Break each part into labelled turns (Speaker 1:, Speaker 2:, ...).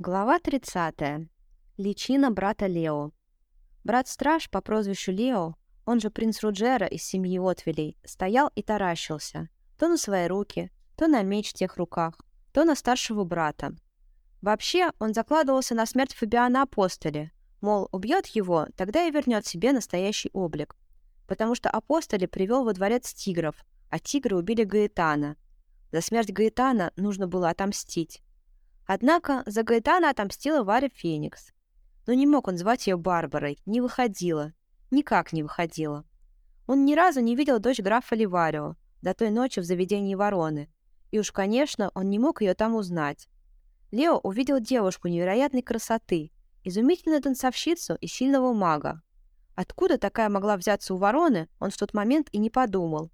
Speaker 1: Глава 30. Личина брата Лео. Брат-страж по прозвищу Лео, он же принц Руджера из семьи Отвелей, стоял и таращился. То на свои руки, то на меч в тех руках, то на старшего брата. Вообще, он закладывался на смерть Фабиана Апостоле, мол, убьет его, тогда и вернет себе настоящий облик. Потому что Апостоле привел во дворец тигров, а тигры убили Гаэтана. За смерть Гаэтана нужно было отомстить. Однако за Гаэтана отомстила Варя Феникс. Но не мог он звать ее Барбарой, не выходила. Никак не выходила. Он ни разу не видел дочь графа Ливарио до той ночи в заведении Вороны. И уж, конечно, он не мог ее там узнать. Лео увидел девушку невероятной красоты, изумительную танцовщицу и сильного мага. Откуда такая могла взяться у Вороны, он в тот момент и не подумал.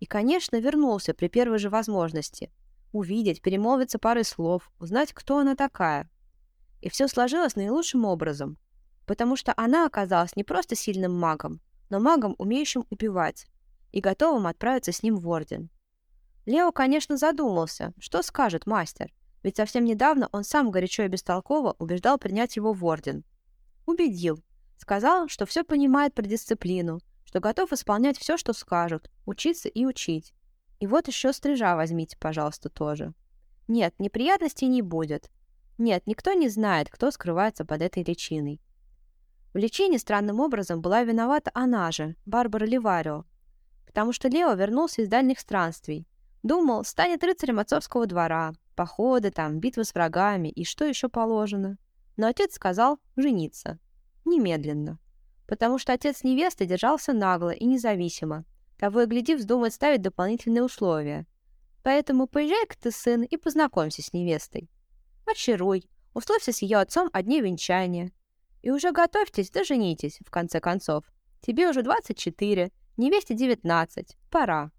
Speaker 1: И, конечно, вернулся при первой же возможности – увидеть, перемолвиться парой слов, узнать, кто она такая. И все сложилось наилучшим образом, потому что она оказалась не просто сильным магом, но магом, умеющим убивать, и готовым отправиться с ним в Орден. Лео, конечно, задумался, что скажет мастер, ведь совсем недавно он сам горячо и бестолково убеждал принять его в Орден. Убедил. Сказал, что все понимает про дисциплину, что готов исполнять все, что скажут, учиться и учить. И вот еще стрижа возьмите, пожалуйста, тоже. Нет, неприятностей не будет. Нет, никто не знает, кто скрывается под этой личиной. В личине странным образом была виновата она же, Барбара Ливарио, потому что Лео вернулся из дальних странствий. Думал, станет рыцарем отцовского двора, походы там, битвы с врагами и что еще положено. Но отец сказал жениться. Немедленно. Потому что отец невесты держался нагло и независимо, того и гляди, вздумает ставить дополнительные условия. Поэтому поезжай-ка ты, сын, и познакомься с невестой. Очаруй, условься с ее отцом о дне венчания. И уже готовьтесь да женитесь, в конце концов. Тебе уже 24, невесте 19, пора.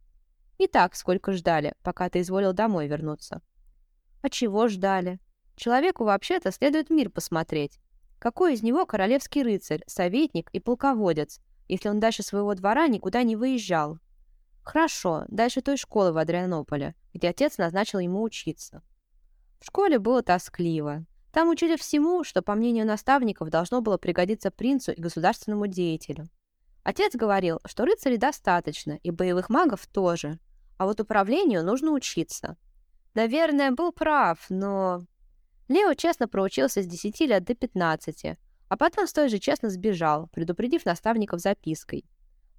Speaker 1: И так сколько ждали, пока ты изволил домой вернуться. А чего ждали? Человеку вообще-то следует мир посмотреть. Какой из него королевский рыцарь, советник и полководец, если он дальше своего двора никуда не выезжал. Хорошо, дальше той школы в Адрианополе, где отец назначил ему учиться. В школе было тоскливо. Там учили всему, что, по мнению наставников, должно было пригодиться принцу и государственному деятелю. Отец говорил, что рыцарей достаточно, и боевых магов тоже, а вот управлению нужно учиться. Наверное, был прав, но... Лео честно проучился с 10 лет до 15, а потом столь же честно сбежал, предупредив наставников запиской.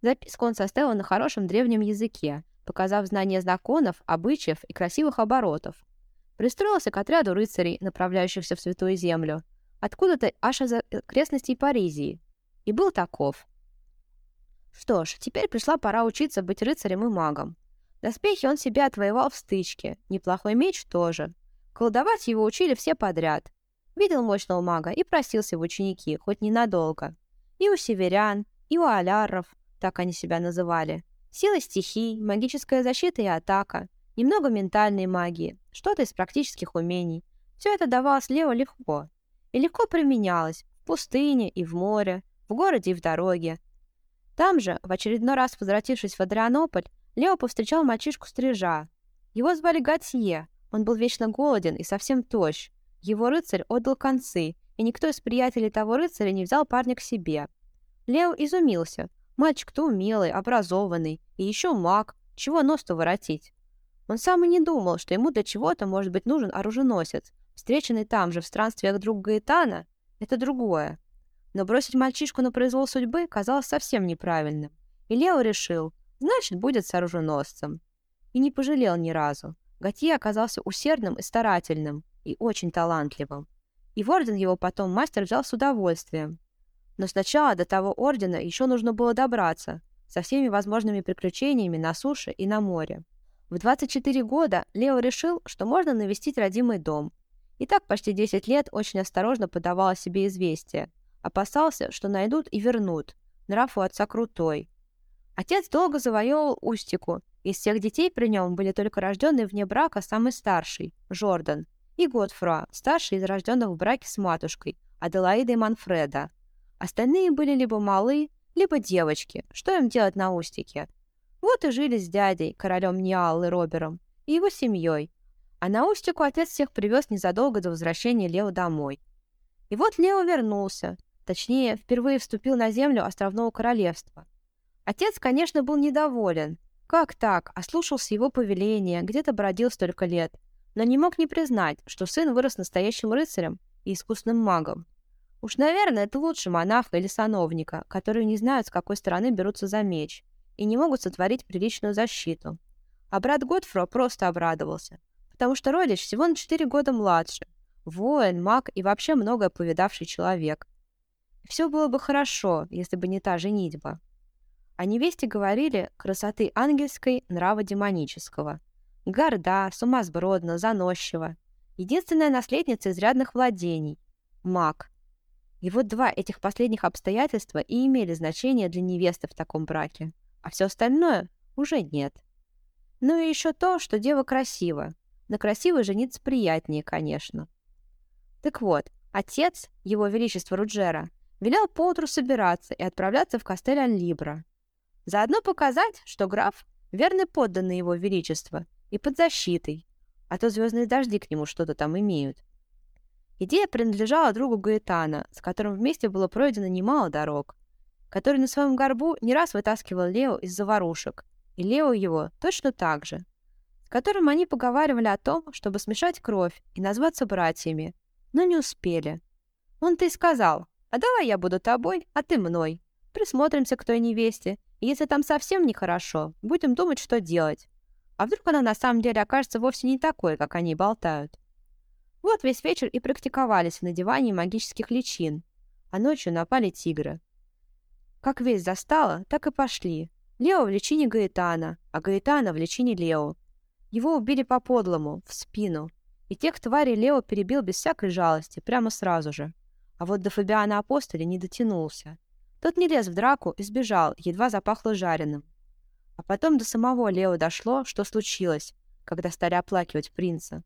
Speaker 1: Записку он составил на хорошем древнем языке, показав знание законов, обычаев и красивых оборотов. Пристроился к отряду рыцарей, направляющихся в Святую Землю, откуда-то аж из окрестностей Паризии, и был таков. Что ж, теперь пришла пора учиться быть рыцарем и магом. Доспехи он себе отвоевал в стычке, неплохой меч тоже. Колдовать его учили все подряд, Видел мощного мага и просился в ученики, хоть ненадолго. И у северян, и у аляров, так они себя называли. Сила стихий, магическая защита и атака, немного ментальной магии, что-то из практических умений. Все это давалось Лео легко. И легко применялось в пустыне и в море, в городе и в дороге. Там же, в очередной раз возвратившись в Адрианополь, Лео повстречал мальчишку-стрижа. Его звали Гатье, он был вечно голоден и совсем тощ, его рыцарь отдал концы, и никто из приятелей того рыцаря не взял парня к себе. Лео изумился. Мальчик-то умелый, образованный, и еще маг. Чего нос-то воротить? Он сам и не думал, что ему для чего-то может быть нужен оруженосец. Встреченный там же в странствиях друг Гаэтана — это другое. Но бросить мальчишку на произвол судьбы казалось совсем неправильным. И Лео решил, значит, будет с оруженосцем. И не пожалел ни разу. Готье оказался усердным и старательным, и очень талантливым. И в орден его потом мастер взял с удовольствием. Но сначала до того ордена еще нужно было добраться, со всеми возможными приключениями на суше и на море. В 24 года Лео решил, что можно навестить родимый дом. И так почти 10 лет очень осторожно подавал о себе известие. Опасался, что найдут и вернут. Нрав у отца крутой. Отец долго завоевывал Устику. Из всех детей при нем были только рожденные вне брака самый старший, Жордан, и Готфра, старший из рожденных в браке с матушкой, Аделаидой Манфреда. Остальные были либо малы, либо девочки. Что им делать на Устике? Вот и жили с дядей, королем Ниаллы Робером, и его семьей. А на Устику отец всех привез незадолго до возвращения Лео домой. И вот Лео вернулся, точнее, впервые вступил на землю островного королевства. Отец, конечно, был недоволен. Как так? Ослушался его повеления, где-то бродил столько лет. Но не мог не признать, что сын вырос настоящим рыцарем и искусным магом. Уж, наверное, это лучше монаха или сановника, которые не знают, с какой стороны берутся за меч, и не могут сотворить приличную защиту. А брат Готфро просто обрадовался, потому что родич всего на 4 года младше, воин, маг и вообще многое повидавший человек. Все было бы хорошо, если бы не та женитьба. О невесте говорили красоты ангельской, нрава демонического. Горда, сумасбродна, заносчива. Единственная наследница изрядных владений – маг – и вот два этих последних обстоятельства и имели значение для невесты в таком браке, а все остальное уже нет. Ну и еще то, что дева красива. На красивой жениться приятнее, конечно. Так вот, отец, его величество Руджера, велел поутру собираться и отправляться в Кастель Ан-Либра. Заодно показать, что граф — верный подданный его величества и под защитой, а то звездные дожди к нему что-то там имеют. Идея принадлежала другу Гаэтана, с которым вместе было пройдено немало дорог, который на своем горбу не раз вытаскивал Лео из заварушек, и Лео его точно так же, с которым они поговаривали о том, чтобы смешать кровь и назваться братьями, но не успели. Он-то и сказал, а давай я буду тобой, а ты мной. Присмотримся к той невесте, и если там совсем нехорошо, будем думать, что делать. А вдруг она на самом деле окажется вовсе не такой, как они болтают. Вот весь вечер и практиковались в надевании магических личин, а ночью напали тигры. Как весь застала, так и пошли. Лео в личине Гаэтана, а Гаэтана в личине Лео. Его убили по-подлому, в спину. И тех тварей Лео перебил без всякой жалости, прямо сразу же. А вот до Фабиана Апостоля не дотянулся. Тот не лез в драку и сбежал, едва запахло жареным. А потом до самого Лео дошло, что случилось, когда стали оплакивать принца.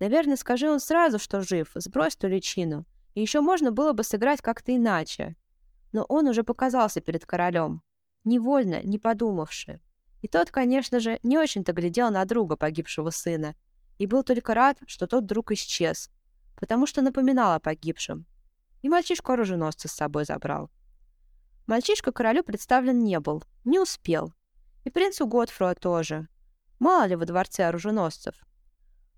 Speaker 1: Наверное, скажи он сразу, что жив, сбрось ту личину, и еще можно было бы сыграть как-то иначе. Но он уже показался перед королем, невольно, не подумавши. И тот, конечно же, не очень-то глядел на друга погибшего сына, и был только рад, что тот друг исчез, потому что напоминал о погибшем. И мальчишку оруженосца с собой забрал. Мальчишка королю представлен не был, не успел. И принцу Готфруа тоже. Мало ли во дворце оруженосцев.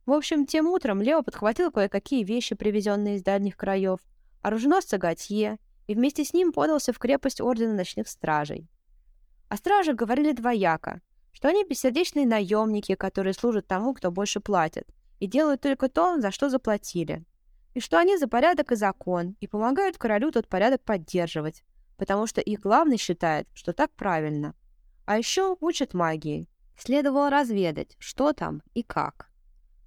Speaker 1: В общем, тем утром Лео подхватил кое-какие вещи, привезенные из дальних краев, оруженосца Готье, и вместе с ним подался в крепость Ордена Ночных Стражей. О стражах говорили двояко, что они бессердечные наемники, которые служат тому, кто больше платит, и делают только то, за что заплатили, и что они за порядок и закон, и помогают королю тот порядок поддерживать, потому что их главный считает, что так правильно. А еще учат магии. Следовало разведать, что там и как.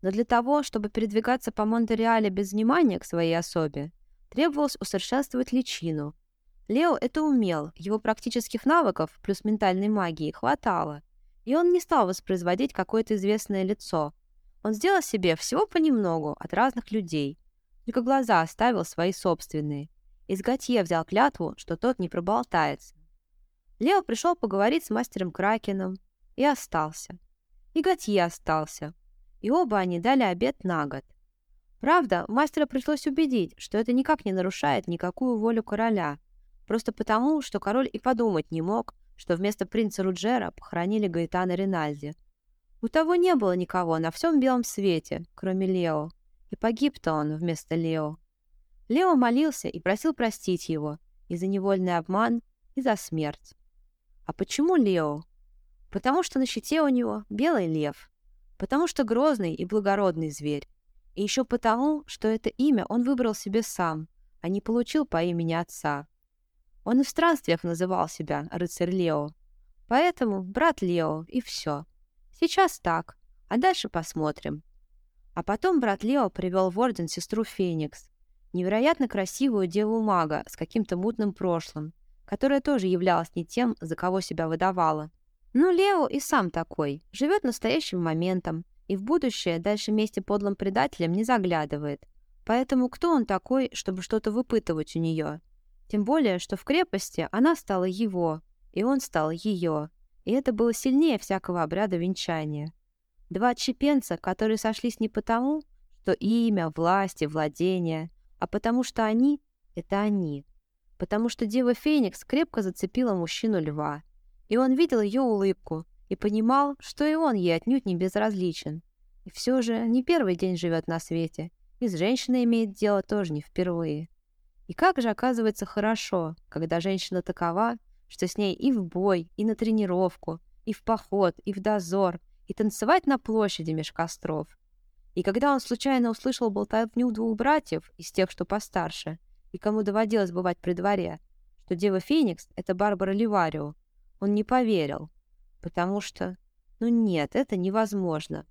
Speaker 1: Но для того, чтобы передвигаться по Монте-Реале без внимания к своей особе, требовалось усовершенствовать личину. Лео это умел, его практических навыков плюс ментальной магии хватало, и он не стал воспроизводить какое-то известное лицо. Он сделал себе всего понемногу от разных людей, только глаза оставил свои собственные. Из Готье взял клятву, что тот не проболтается. Лео пришел поговорить с мастером Кракеном и остался. И Готье остался, и оба они дали обед на год. Правда, мастера пришлось убедить, что это никак не нарушает никакую волю короля, просто потому, что король и подумать не мог, что вместо принца Руджера похоронили Гаэтана Ринальди. У того не было никого на всем белом свете, кроме Лео, и погиб-то он вместо Лео. Лео молился и просил простить его и за невольный обман, и за смерть. А почему Лео? Потому что на щите у него белый лев, Потому что грозный и благородный зверь. И еще потому, что это имя он выбрал себе сам, а не получил по имени отца. Он и в странствиях называл себя рыцарь Лео. Поэтому брат Лео, и все. Сейчас так, а дальше посмотрим. А потом брат Лео привел в орден сестру Феникс, невероятно красивую деву-мага с каким-то мутным прошлым, которая тоже являлась не тем, за кого себя выдавала. Ну, Лео и сам такой, живет настоящим моментом, и в будущее дальше вместе подлым предателям не заглядывает. Поэтому кто он такой, чтобы что-то выпытывать у нее? Тем более, что в крепости она стала его, и он стал ее. И это было сильнее всякого обряда венчания. Два отщепенца, которые сошлись не потому, что имя, власть и владение, а потому что они — это они. Потому что Дева Феникс крепко зацепила мужчину льва, и он видел ее улыбку и понимал, что и он ей отнюдь не безразличен. И все же не первый день живет на свете, и с женщиной имеет дело тоже не впервые. И как же оказывается хорошо, когда женщина такова, что с ней и в бой, и на тренировку, и в поход, и в дозор, и танцевать на площади меж костров. И когда он случайно услышал болтовню двух братьев из тех, что постарше, и кому доводилось бывать при дворе, что Дева Феникс — это Барбара Ливарио, он не поверил, потому что... Ну нет, это невозможно.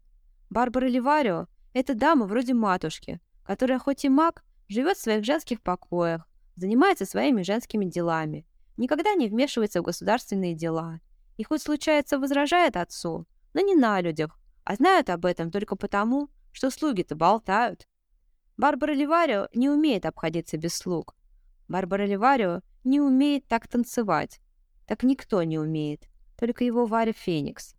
Speaker 1: Барбара Ливарио — это дама вроде матушки, которая хоть и маг, живет в своих женских покоях, занимается своими женскими делами, никогда не вмешивается в государственные дела. И хоть случается возражает отцу, но не на людях, а знают об этом только потому, что слуги-то болтают. Барбара Ливарио не умеет обходиться без слуг. Барбара Ливарио не умеет так танцевать. Так никто не умеет, только его Варя Феникс.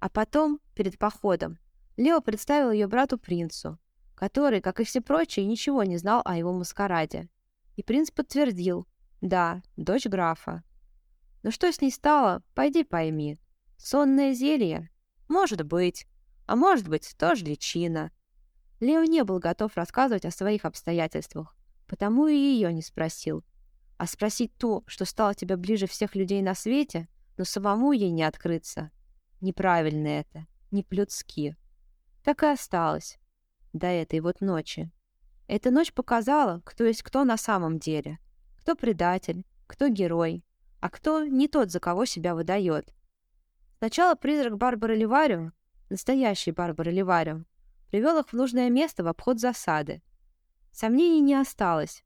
Speaker 1: А потом, перед походом, Лео представил ее брату-принцу, который, как и все прочие, ничего не знал о его маскараде. И принц подтвердил, да, дочь графа. Но что с ней стало, пойди пойми. Сонное зелье? Может быть. А может быть, тоже личина. Лео не был готов рассказывать о своих обстоятельствах, потому и ее не спросил. А спросить то, что стало тебе ближе всех людей на свете, но самому ей не открыться. Неправильно это, не плюцки. Так и осталось. До этой вот ночи. Эта ночь показала, кто есть кто на самом деле. Кто предатель, кто герой, а кто не тот, за кого себя выдает. Сначала призрак Барбары Ливарио, настоящий Барбары Ливарио, привел их в нужное место в обход засады. Сомнений не осталось.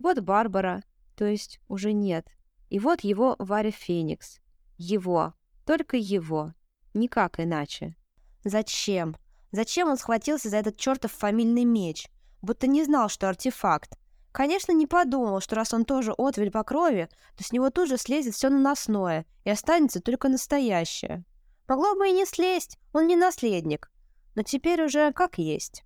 Speaker 1: Вот Барбара, то есть уже нет. И вот его Варя Феникс. Его. Только его. Никак иначе. Зачем? Зачем он схватился за этот чертов фамильный меч? Будто не знал, что артефакт. Конечно, не подумал, что раз он тоже отвель по крови, то с него тут же слезет все наносное, и останется только настоящее. Могло бы и не слезть, он не наследник. Но теперь уже как есть.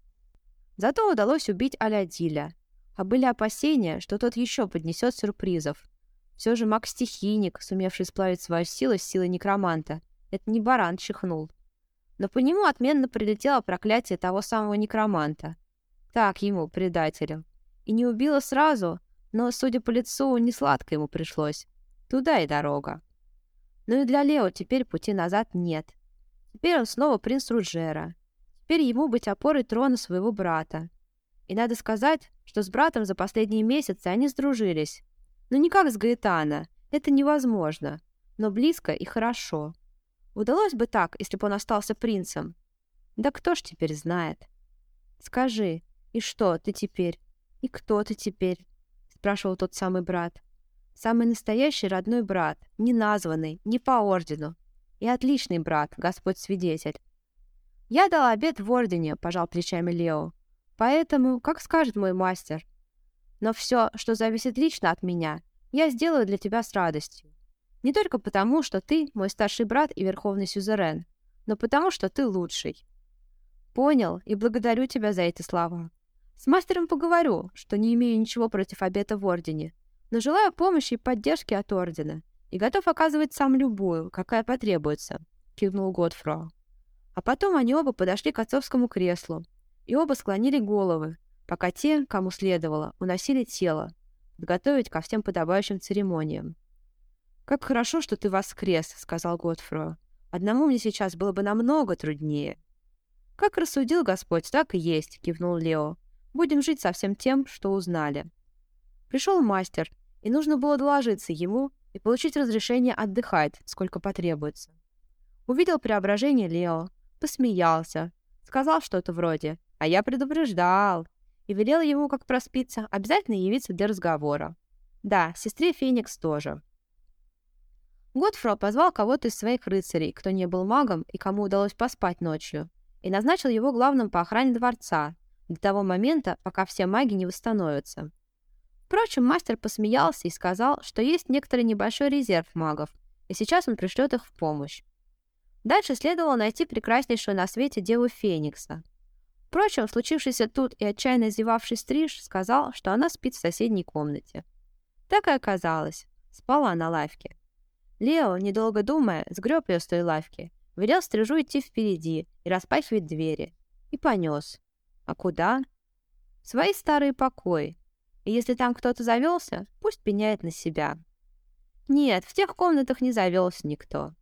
Speaker 1: Зато удалось убить Алядиля. А были опасения, что тот еще поднесет сюрпризов. Все же маг-стихийник, сумевший сплавить свою силу с силой некроманта, это не баран чихнул. Но по нему отменно прилетело проклятие того самого некроманта. Так ему, предателю. И не убила сразу, но, судя по лицу, не сладко ему пришлось. Туда и дорога. Ну и для Лео теперь пути назад нет. Теперь он снова принц Руджера. Теперь ему быть опорой трона своего брата. И надо сказать, что с братом за последние месяцы они сдружились. Но не как с Гаэтана, это невозможно, но близко и хорошо. Удалось бы так, если бы он остался принцем. Да кто ж теперь знает? Скажи, и что ты теперь? «И кто ты теперь?» — спрашивал тот самый брат. «Самый настоящий родной брат, не названный, не по ордену. И отличный брат, Господь свидетель». «Я дал обед в ордене», — пожал плечами Лео. «Поэтому, как скажет мой мастер. Но все, что зависит лично от меня, я сделаю для тебя с радостью. Не только потому, что ты мой старший брат и верховный сюзерен, но потому, что ты лучший. Понял и благодарю тебя за эти слова. С мастером поговорю, что не имею ничего против обета в Ордене, но желаю помощи и поддержки от Ордена и готов оказывать сам любую, какая потребуется», — кивнул Годфро. А потом они оба подошли к отцовскому креслу, и оба склонили головы, пока те, кому следовало, уносили тело, подготовить ко всем подобающим церемониям. «Как хорошо, что ты воскрес», — сказал Годфро. «Одному мне сейчас было бы намного труднее». «Как рассудил Господь, так и есть», — кивнул Лео. Будем жить со всем тем, что узнали. Пришел мастер, и нужно было доложиться ему и получить разрешение отдыхать, сколько потребуется. Увидел преображение Лео, посмеялся, сказал что-то вроде «А я предупреждал» и велел ему, как проспиться, обязательно явиться для разговора. Да, сестре Феникс тоже. Готфро позвал кого-то из своих рыцарей, кто не был магом и кому удалось поспать ночью, и назначил его главным по охране дворца, до того момента, пока все маги не восстановятся. Впрочем, мастер посмеялся и сказал, что есть некоторый небольшой резерв магов, и сейчас он пришлет их в помощь. Дальше следовало найти прекраснейшую на свете деву Феникса. Впрочем, случившийся тут и отчаянно зевавший стриж сказал, что она спит в соседней комнате. Так и оказалось. Спала на лавке. Лео, недолго думая, сгреб ее с той лавки, велел стрижу идти впереди и распахивать двери. И понес. А куда? В свои старые покои. И если там кто-то завелся, пусть пеняет на себя. Нет, в тех комнатах не завелся никто.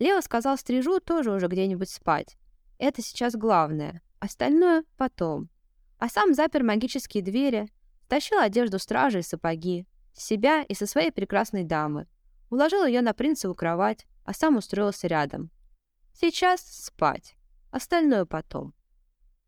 Speaker 1: Лео сказал стрижу тоже уже где-нибудь спать. Это сейчас главное. Остальное потом. А сам запер магические двери, тащил одежду стражи и сапоги, себя и со своей прекрасной дамы. Уложил ее на принцеву кровать, а сам устроился рядом. Сейчас спать. Остальное потом.